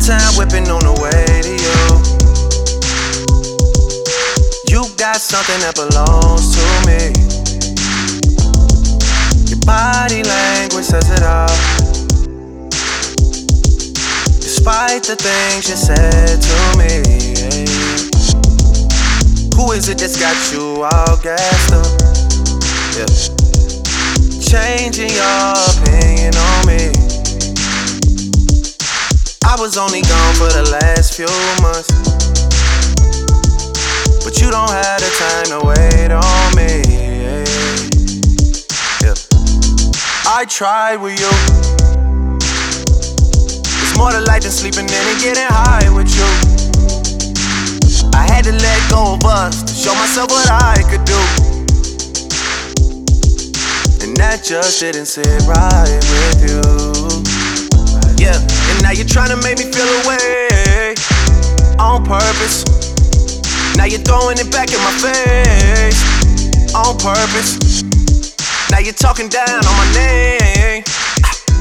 town whipping on the way to you. You got something that belongs to me. Your body language says it all. Despite the things you said to me. Who is it that's got you all gassed up? Yeah. Changing your was only gone for the last few months. But you don't have the time to wait on me. Yeah. I tried with you. It's more to life than sleeping in and getting high with you. I had to let go of us to show myself what I could do. And that just didn't sit right with you. Yeah, and now you're trying to make me feel away on purpose. Now you're throwing it back in my face on purpose. Now you're talking down on my name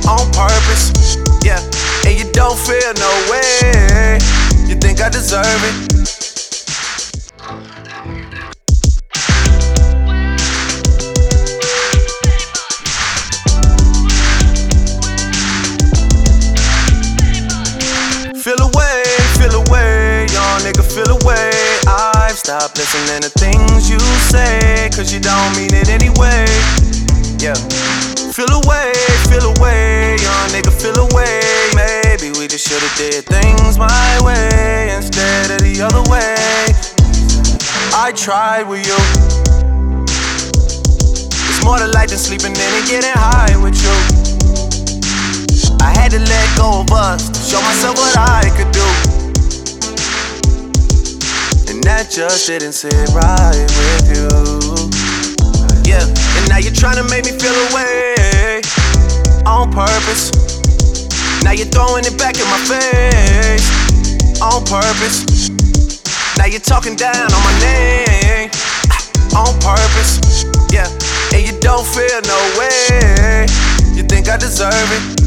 on purpose. Yeah, and you don't feel no way. You think I deserve it? Stopped listening to things you say, cause you don't mean it anyway. Yeah. Feel away, feel away, young nigga, feel away. Maybe we just should've did things my way instead of the other way. I tried with you. It's more to life than sleeping in and getting high with you. I had to let go of us to show myself what I could do. That just didn't sit right with you. Yeah, and now you're trying to make me feel away on purpose. Now you're throwing it back in my face on purpose. Now you're talking down on my name on purpose. Yeah, and you don't feel no way. You think I deserve it?